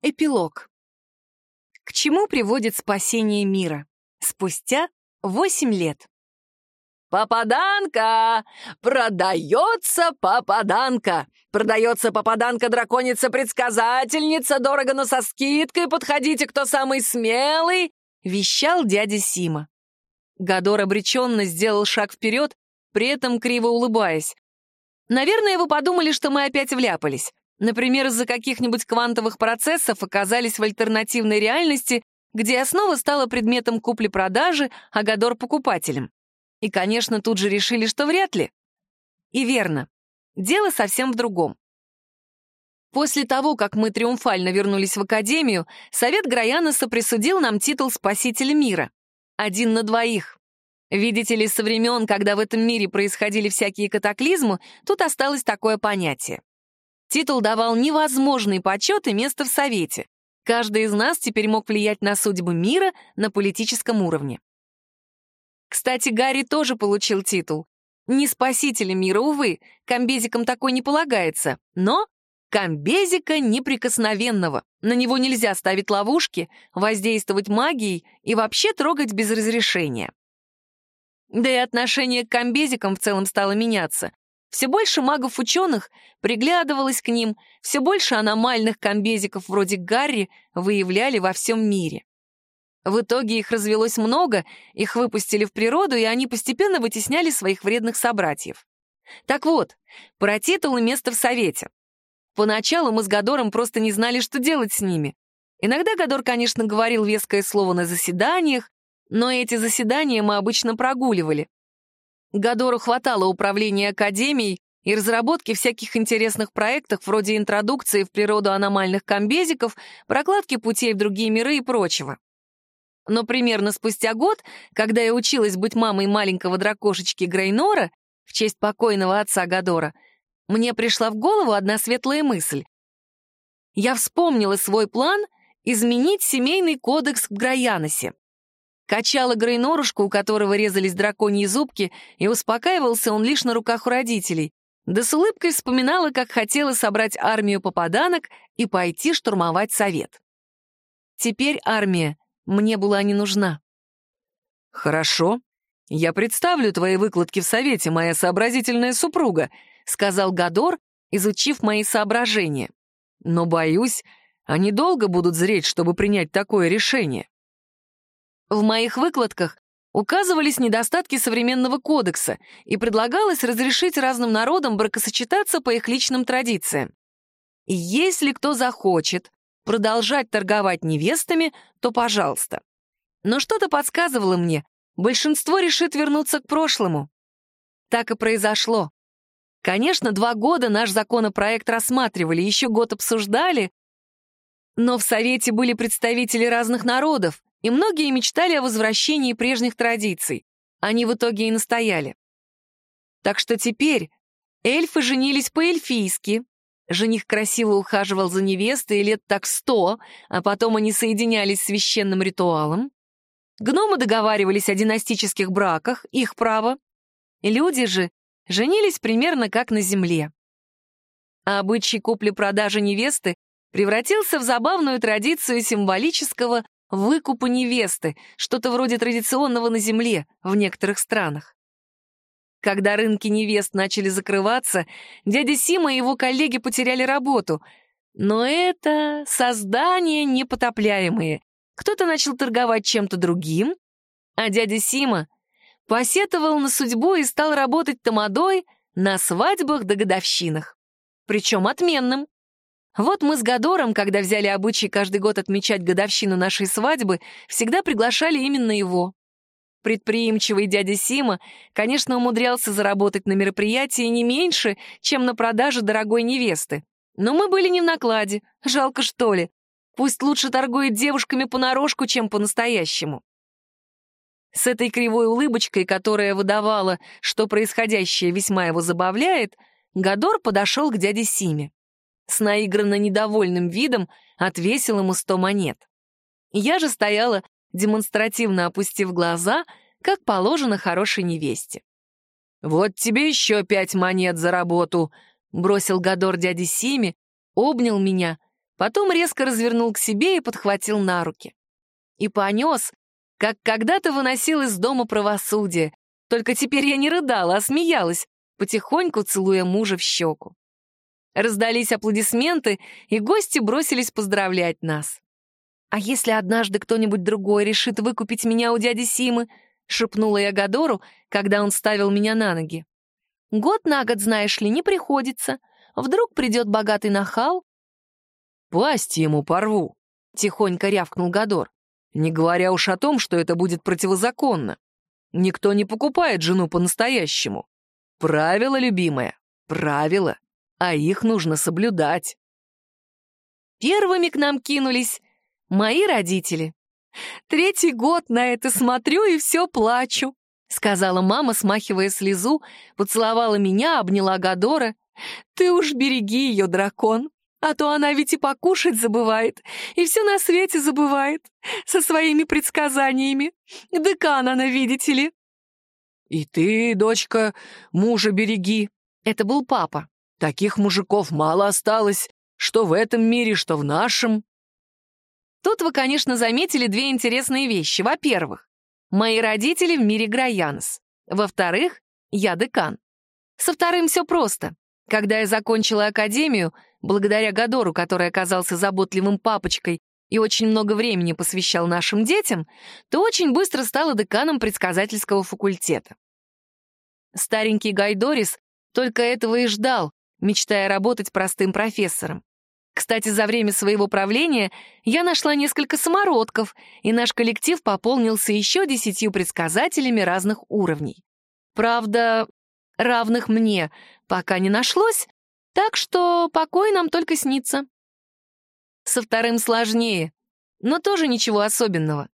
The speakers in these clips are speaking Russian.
Эпилог. К чему приводит спасение мира? Спустя восемь лет. «Попаданка! Продается попаданка! Продается попаданка-драконица-предсказательница, дорого, но со скидкой, подходите, кто самый смелый!» — вещал дядя Сима. Гадор обреченно сделал шаг вперед, при этом криво улыбаясь. Наверное, вы подумали, что мы опять вляпались. Например, из-за каких-нибудь квантовых процессов оказались в альтернативной реальности, где основа стала предметом купли-продажи, а Гадор — покупателем. И, конечно, тут же решили, что вряд ли. И верно. Дело совсем в другом. После того, как мы триумфально вернулись в Академию, Совет Граяноса присудил нам титул Спасителя мира. Один на двоих. Видите ли, со времен, когда в этом мире происходили всякие катаклизмы, тут осталось такое понятие. Титул давал невозможный почет и место в Совете. Каждый из нас теперь мог влиять на судьбы мира на политическом уровне. Кстати, Гарри тоже получил титул. Не спасителя мира, увы, комбезикам такой не полагается, но комбезика неприкосновенного. На него нельзя ставить ловушки, воздействовать магией и вообще трогать без разрешения. Да и отношение к комбезикам в целом стало меняться. Все больше магов-ученых приглядывалось к ним, все больше аномальных комбезиков вроде Гарри выявляли во всем мире. В итоге их развелось много, их выпустили в природу, и они постепенно вытесняли своих вредных собратьев. Так вот, про титул и место в Совете. Поначалу мы с Гадором просто не знали, что делать с ними. Иногда Гадор, конечно, говорил веское слово на заседаниях, но эти заседания мы обычно прогуливали. Гадору хватало управления академией и разработки всяких интересных проектов вроде интродукции в природу аномальных комбезиков, прокладки путей в другие миры и прочего. Но примерно спустя год, когда я училась быть мамой маленького дракошечки Грейнора в честь покойного отца Гадора, мне пришла в голову одна светлая мысль. Я вспомнила свой план изменить семейный кодекс в Граяносе. Качала Грейнорушку, у которого резались драконьи зубки, и успокаивался он лишь на руках у родителей. Да с улыбкой вспоминала, как хотела собрать армию попаданок и пойти штурмовать совет. Теперь армия мне была не нужна. «Хорошо. Я представлю твои выкладки в совете, моя сообразительная супруга», сказал Гадор, изучив мои соображения. «Но, боюсь, они долго будут зреть, чтобы принять такое решение». В моих выкладках указывались недостатки современного кодекса и предлагалось разрешить разным народам бракосочетаться по их личным традициям. Если кто захочет продолжать торговать невестами, то пожалуйста. Но что-то подсказывало мне, большинство решит вернуться к прошлому. Так и произошло. Конечно, два года наш законопроект рассматривали, еще год обсуждали, но в Совете были представители разных народов, и многие мечтали о возвращении прежних традиций. Они в итоге и настояли. Так что теперь эльфы женились по-эльфийски. Жених красиво ухаживал за невестой лет так сто, а потом они соединялись священным ритуалом. Гномы договаривались о династических браках, их право. Люди же женились примерно как на земле. А обычай купли-продажи невесты превратился в забавную традицию символического выкупа невесты, что-то вроде традиционного на земле в некоторых странах. Когда рынки невест начали закрываться, дядя Сима и его коллеги потеряли работу. Но это создания непотопляемые. Кто-то начал торговать чем-то другим, а дядя Сима посетовал на судьбу и стал работать тамадой на свадьбах да годовщинах. Причем отменным. Вот мы с Гадором, когда взяли обычай каждый год отмечать годовщину нашей свадьбы, всегда приглашали именно его. Предприимчивый дядя Сима, конечно, умудрялся заработать на мероприятии не меньше, чем на продаже дорогой невесты. Но мы были не в накладе, жалко что ли. Пусть лучше торгует девушками понарошку, чем по-настоящему. С этой кривой улыбочкой, которая выдавала, что происходящее весьма его забавляет, Гадор подошел к дяде Симе с наигранно недовольным видом отвесил ему сто монет. Я же стояла, демонстративно опустив глаза, как положено хорошей невесте. «Вот тебе еще пять монет за работу», — бросил Гадор дяде Симе, обнял меня, потом резко развернул к себе и подхватил на руки. И понес, как когда-то выносил из дома правосудие, только теперь я не рыдала, а смеялась, потихоньку целуя мужа в щеку. Раздались аплодисменты, и гости бросились поздравлять нас. «А если однажды кто-нибудь другой решит выкупить меня у дяди Симы?» — шепнула я Гадору, когда он ставил меня на ноги. «Год на год, знаешь ли, не приходится. Вдруг придет богатый нахал?» «Пасть ему порву», — тихонько рявкнул Гадор. «Не говоря уж о том, что это будет противозаконно. Никто не покупает жену по-настоящему. Правило, любимая, правило, а их нужно соблюдать». Первыми к нам кинулись мои родители. Третий год на это смотрю и все плачу, сказала мама, смахивая слезу, поцеловала меня, обняла Гадора. Ты уж береги ее, дракон, а то она ведь и покушать забывает, и все на свете забывает, со своими предсказаниями. Декан она, видите ли. «И ты, дочка, мужа береги!» Это был папа. «Таких мужиков мало осталось, что в этом мире, что в нашем». Тут вы, конечно, заметили две интересные вещи. Во-первых, мои родители в мире Граянс. Во-вторых, я декан. Со вторым все просто. Когда я закончила академию, благодаря Гадору, который оказался заботливым папочкой и очень много времени посвящал нашим детям, то очень быстро стала деканом предсказательского факультета. Старенький Гайдорис только этого и ждал, мечтая работать простым профессором. Кстати, за время своего правления я нашла несколько самородков, и наш коллектив пополнился еще десятью предсказателями разных уровней. Правда, равных мне пока не нашлось, так что покой нам только снится. Со вторым сложнее, но тоже ничего особенного.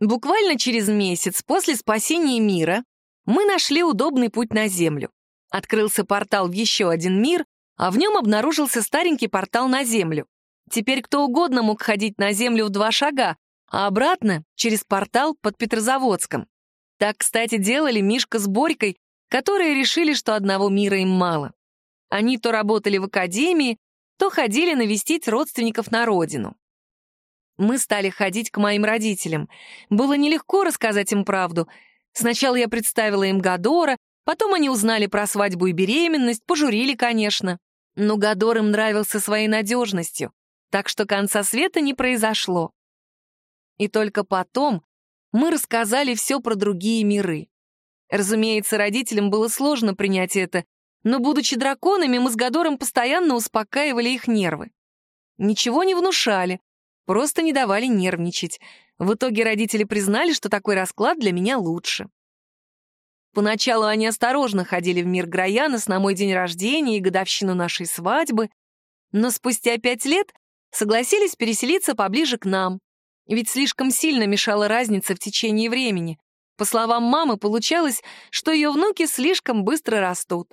Буквально через месяц после спасения мира мы нашли удобный путь на Землю. Открылся портал в еще один мир, а в нем обнаружился старенький портал на Землю. Теперь кто угодно мог ходить на Землю в два шага, а обратно — через портал под Петрозаводском. Так, кстати, делали Мишка с Борькой, которые решили, что одного мира им мало. Они то работали в академии, то ходили навестить родственников на родину. Мы стали ходить к моим родителям. Было нелегко рассказать им правду. Сначала я представила им Гадора, потом они узнали про свадьбу и беременность, пожурили, конечно. Но Гадор им нравился своей надежностью, так что конца света не произошло. И только потом мы рассказали все про другие миры. Разумеется, родителям было сложно принять это, но, будучи драконами, мы с Гадором постоянно успокаивали их нервы. Ничего не внушали, просто не давали нервничать. В итоге родители признали, что такой расклад для меня лучше. Поначалу они осторожно ходили в мир Граянос на мой день рождения и годовщину нашей свадьбы, но спустя пять лет согласились переселиться поближе к нам, ведь слишком сильно мешала разница в течение времени. По словам мамы, получалось, что ее внуки слишком быстро растут.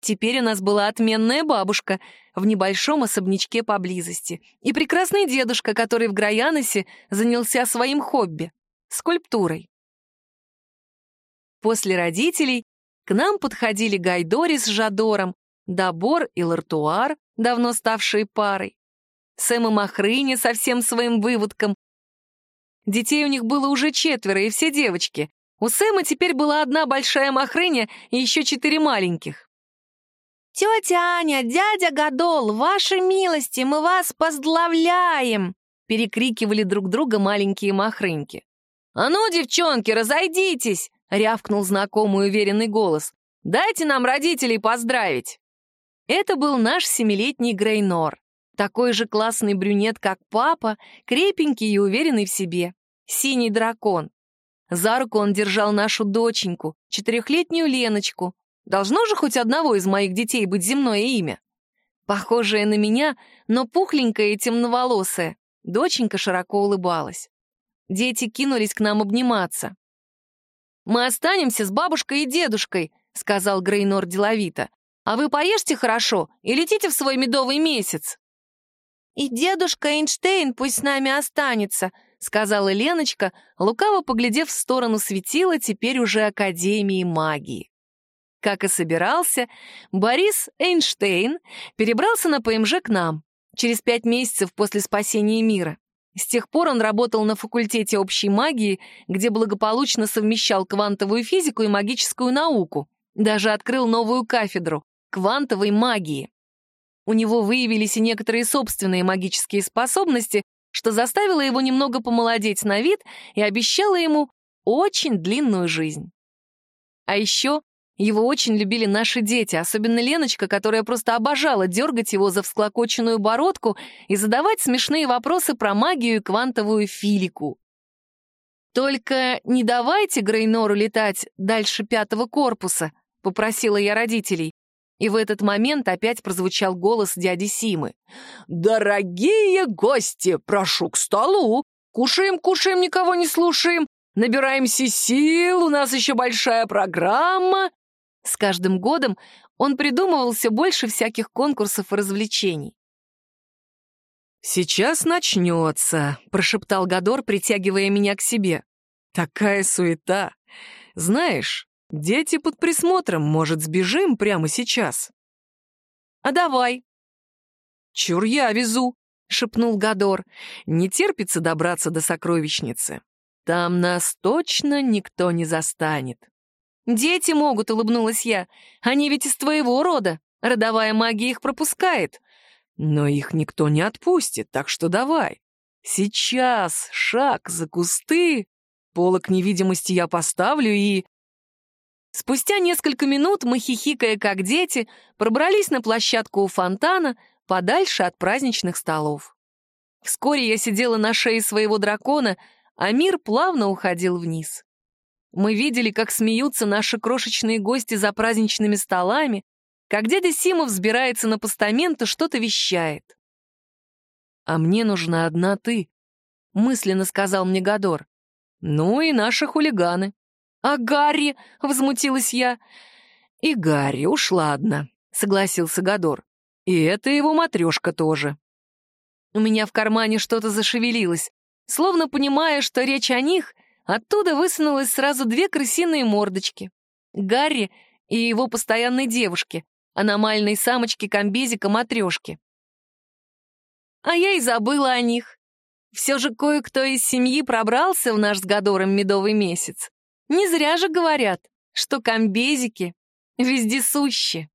Теперь у нас была отменная бабушка в небольшом особнячке поблизости и прекрасный дедушка, который в Граяносе занялся своим хобби — скульптурой. После родителей к нам подходили Гайдори с Жадором, Добор и Лартуар, давно ставшие парой, Сэм и Махрыни со всем своим выводком. Детей у них было уже четверо, и все девочки. У Сэма теперь была одна большая Махрыня и еще четыре маленьких. «Тетя Аня, дядя Гадол, ваши милости, мы вас поздравляем!» перекрикивали друг друга маленькие махрыньки. «А ну, девчонки, разойдитесь!» — рявкнул знакомый уверенный голос. «Дайте нам родителей поздравить!» Это был наш семилетний Грейнор. Такой же классный брюнет, как папа, крепенький и уверенный в себе. Синий дракон. За руку он держал нашу доченьку, четырехлетнюю Леночку. Должно же хоть одного из моих детей быть земное имя. Похожая на меня, но пухленькая и темноволосая. Доченька широко улыбалась. Дети кинулись к нам обниматься. «Мы останемся с бабушкой и дедушкой», — сказал Грейнор деловито. «А вы поешьте хорошо и летите в свой медовый месяц». «И дедушка Эйнштейн пусть с нами останется», — сказала Леночка, лукаво поглядев в сторону светила теперь уже Академии магии. Как и собирался, Борис Эйнштейн перебрался на ПМЖ к нам. через пять месяцев после спасения мира. С тех пор он работал на факультете общей магии, где благополучно совмещал квантовую физику и магическую науку. Даже открыл новую кафедру — квантовой магии. У него выявились и некоторые собственные магические способности, что заставило его немного помолодеть на вид и обещало ему очень длинную жизнь. А еще его очень любили наши дети, особенно Леночка, которая просто обожала дергать его за всклокоченную бородку и задавать смешные вопросы про магию и квантовую филику. «Только не давайте Грейнору летать дальше пятого корпуса», — попросила я родителей. И в этот момент опять прозвучал голос дяди Симы. «Дорогие гости, прошу к столу! Кушаем, кушаем, никого не слушаем! Набираемся сил, у нас еще большая программа!» С каждым годом он придумывал все больше всяких конкурсов и развлечений. «Сейчас начнется», — прошептал Гадор, притягивая меня к себе. «Такая суета! Знаешь, дети под присмотром, может, сбежим прямо сейчас?» «А давай!» «Чур я везу», — шепнул Гадор. «Не терпится добраться до сокровищницы. Там нас точно никто не застанет». «Дети могут», — улыбнулась я. «Они ведь из твоего рода. Родовая магия их пропускает». «Но их никто не отпустит, так что давай. Сейчас шаг за кусты. Полок невидимости я поставлю и...» Спустя несколько минут мы, хихикая как дети, пробрались на площадку у фонтана, подальше от праздничных столов. Вскоре я сидела на шее своего дракона, а мир плавно уходил вниз. Мы видели, как смеются наши крошечные гости за праздничными столами, как дядя Сима взбирается на постамент и что-то вещает. «А мне нужна одна ты», — мысленно сказал мне Гадор. «Ну и наши хулиганы». «А Гарри?» — возмутилась я. «И Гарри, уж ладно», — согласился Гадор. «И это его матрешка тоже». У меня в кармане что-то зашевелилось, словно понимая, что речь о них — Оттуда высунулось сразу две крысиные мордочки. Гарри и его постоянной девушки, аномальной самочки-комбезика-матрешки. А я и забыла о них. Все же кое-кто из семьи пробрался в наш с Гадором медовый месяц. Не зря же говорят, что комбезики вездесущи.